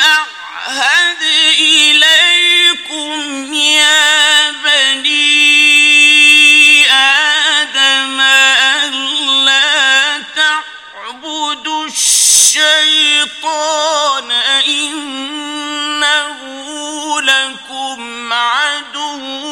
أعهد إليكم يا بني آدم ألا تعبدوا الشيطان إنه لكم عدو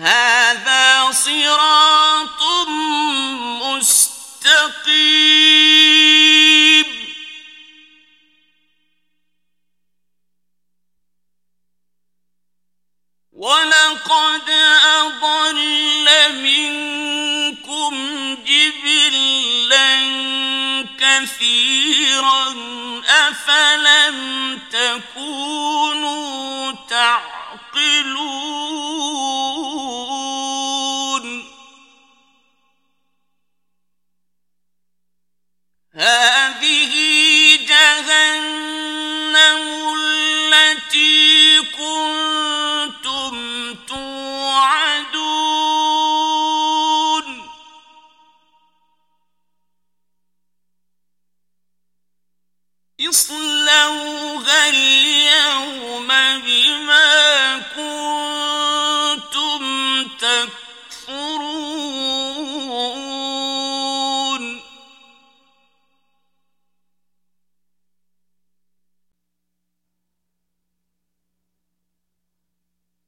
هذا صراط مستقيم. ولقد أضل منكم جبلا كثيرا تكونوا تعلمون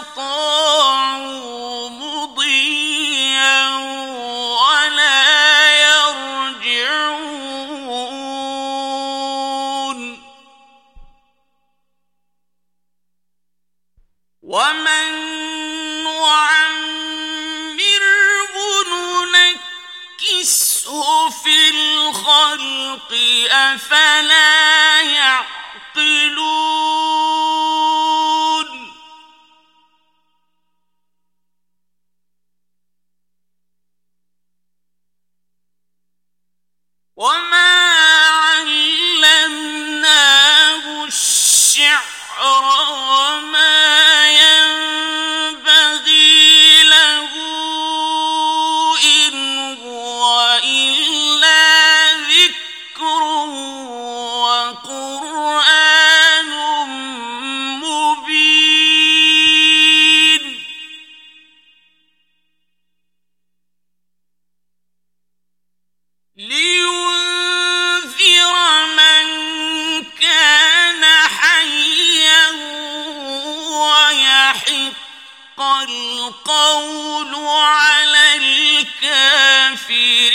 فلا مضيا ولا يرجعون. ومن في الخلق أفلا يعقلون يعرى ما فی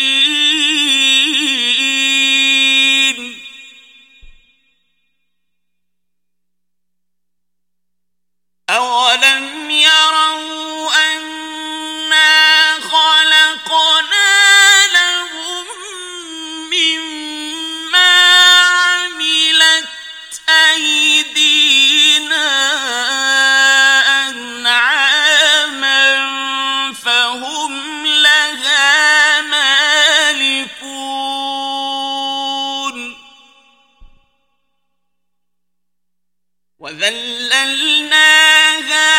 ذللناها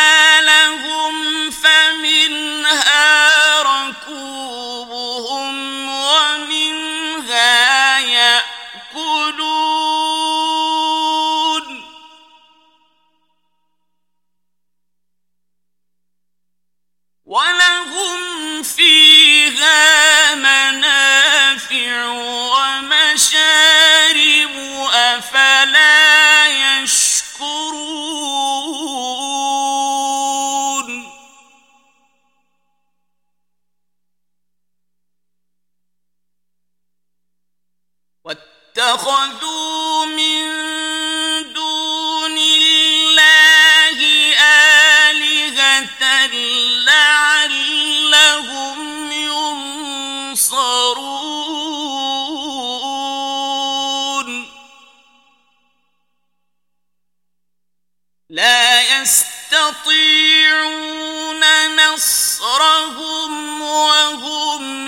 اتخذوا من دون الله آلهة لعلهم ينصرون. لا يستطيعون نصرهم وهم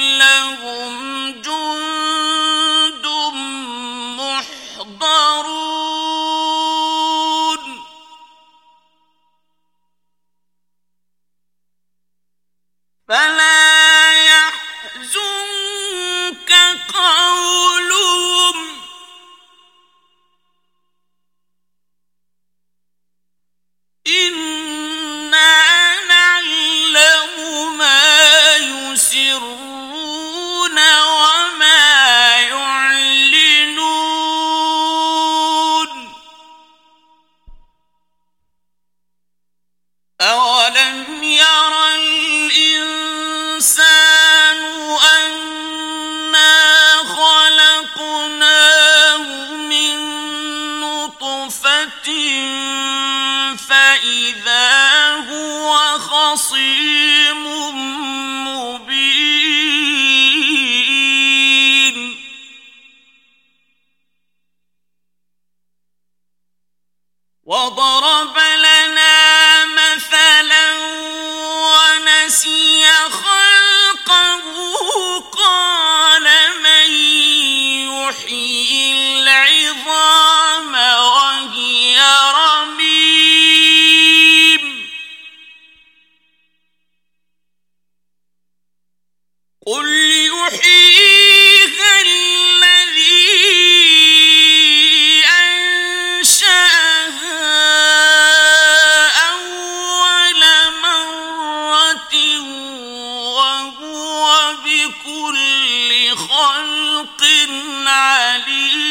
宝宝。كل خلق عليم.